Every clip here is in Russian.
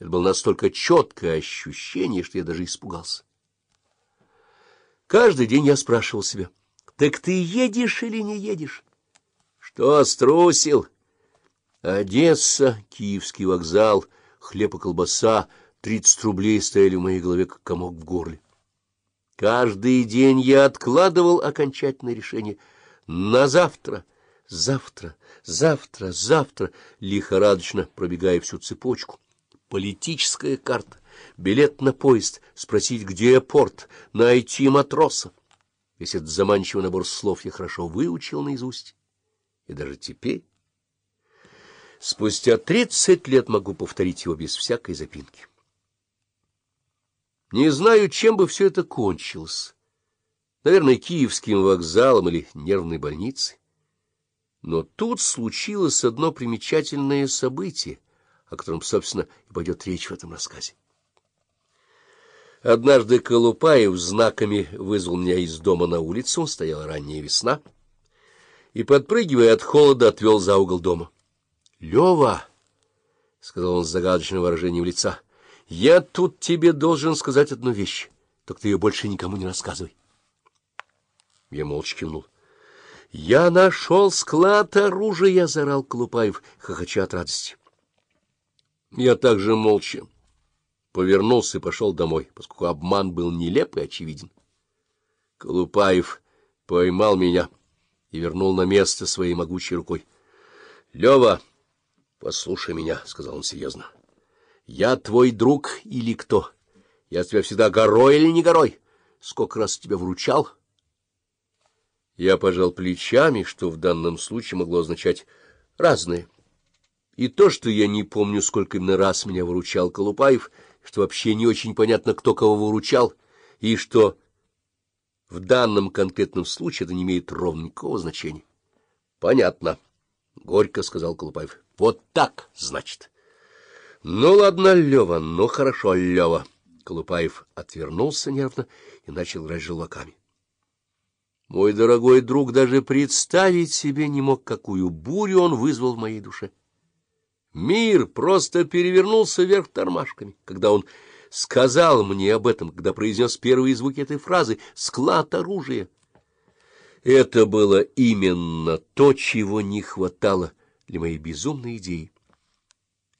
Это было настолько четкое ощущение, что я даже испугался. Каждый день я спрашивал себя, так ты едешь или не едешь? Что струсил? Одесса, Киевский вокзал, хлеб и колбаса, тридцать рублей стояли в моей голове, как комок в горле. Каждый день я откладывал окончательное решение на завтра, завтра, завтра, завтра, лихорадочно пробегая всю цепочку. Политическая карта, билет на поезд, спросить, где порт, найти матроса. Весь этот заманчивый набор слов я хорошо выучил наизусть. И даже теперь, спустя тридцать лет, могу повторить его без всякой запинки. Не знаю, чем бы все это кончилось. Наверное, киевским вокзалом или нервной больницей. Но тут случилось одно примечательное событие — о котором, собственно, и пойдет речь в этом рассказе. Однажды Колупаев знаками вызвал меня из дома на улицу, стояла ранняя весна, и, подпрыгивая от холода, отвел за угол дома. — Лева, — сказал он с загадочным выражением лица, — я тут тебе должен сказать одну вещь, только ты ее больше никому не рассказывай. Я молча кивнул. — Я нашел склад оружия! — заорал Колупаев, хохоча от радости. Я также молча повернулся и пошел домой, поскольку обман был нелеп и очевиден. Колупаев поймал меня и вернул на место своей могучей рукой. — Лева, послушай меня, — сказал он серьезно. — Я твой друг или кто? Я тебя всегда горой или не горой? Сколько раз тебя вручал? Я пожал плечами, что в данном случае могло означать разное. И то, что я не помню, сколько именно раз меня выручал Колупаев, что вообще не очень понятно, кто кого выручал, и что в данном конкретном случае это не имеет ровно никакого значения. — Понятно, — горько сказал Колупаев. — Вот так, значит. — Ну, ладно, Лева, ну, хорошо, Лева. Колупаев отвернулся нервно и начал играть желваками. Мой дорогой друг даже представить себе не мог, какую бурю он вызвал в моей душе. Мир просто перевернулся вверх тормашками, когда он сказал мне об этом, когда произнес первые звуки этой фразы «склад оружия». Это было именно то, чего не хватало для моей безумной идеи.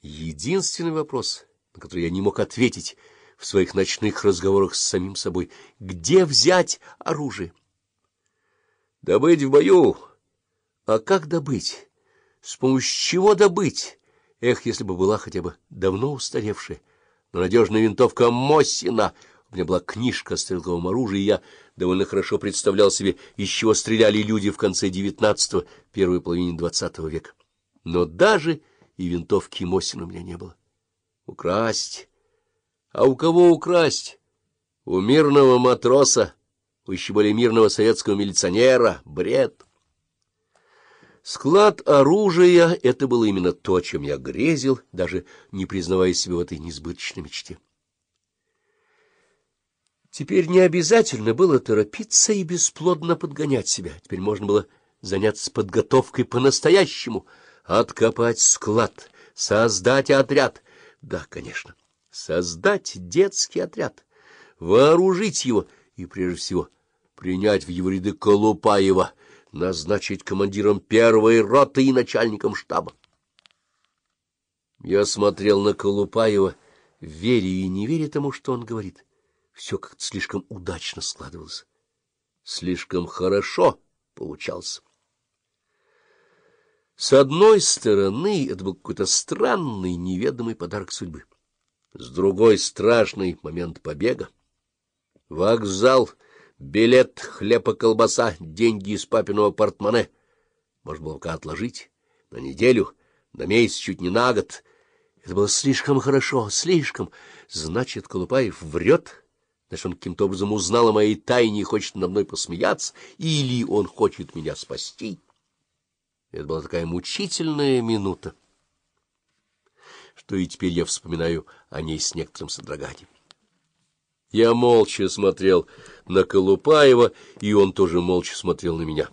Единственный вопрос, на который я не мог ответить в своих ночных разговорах с самим собой — где взять оружие? Добыть в бою. А как добыть? С помощью чего добыть? Эх, если бы была хотя бы давно устаревшая, но надежная винтовка Мосина. У меня была книжка о стрелковом оружии, и я довольно хорошо представлял себе, из чего стреляли люди в конце девятнадцатого, первой половине двадцатого века. Но даже и винтовки Мосина у меня не было. Украсть? А у кого украсть? У мирного матроса, у еще более мирного советского милиционера. Бред! Склад оружия — это было именно то, чем я грезил, даже не признавая себе в этой несбыточной мечте. Теперь не обязательно было торопиться и бесплодно подгонять себя. Теперь можно было заняться подготовкой по-настоящему, откопать склад, создать отряд. Да, конечно, создать детский отряд, вооружить его и, прежде всего, принять в его ряды Колупаева — назначить командиром первой роты и начальником штаба. Я смотрел на Колупаева, веря и не веря тому, что он говорит. Все как-то слишком удачно складывалось. Слишком хорошо получалось. С одной стороны, это был какой-то странный, неведомый подарок судьбы. С другой — страшный момент побега. Вокзал — Билет, хлеб и колбаса, деньги из папиного портмоне. Можно было пока отложить на неделю, на месяц, чуть не на год. Это было слишком хорошо, слишком. Значит, Колупаев врет. Значит, он каким-то образом узнал о моей тайне и хочет надо мной посмеяться. Или он хочет меня спасти. Это была такая мучительная минута, что и теперь я вспоминаю о ней с некоторым содроганием. Я молча смотрел на Колупаева, и он тоже молча смотрел на меня.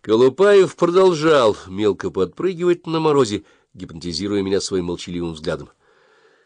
Колупаев продолжал мелко подпрыгивать на морозе, гипнотизируя меня своим молчаливым взглядом.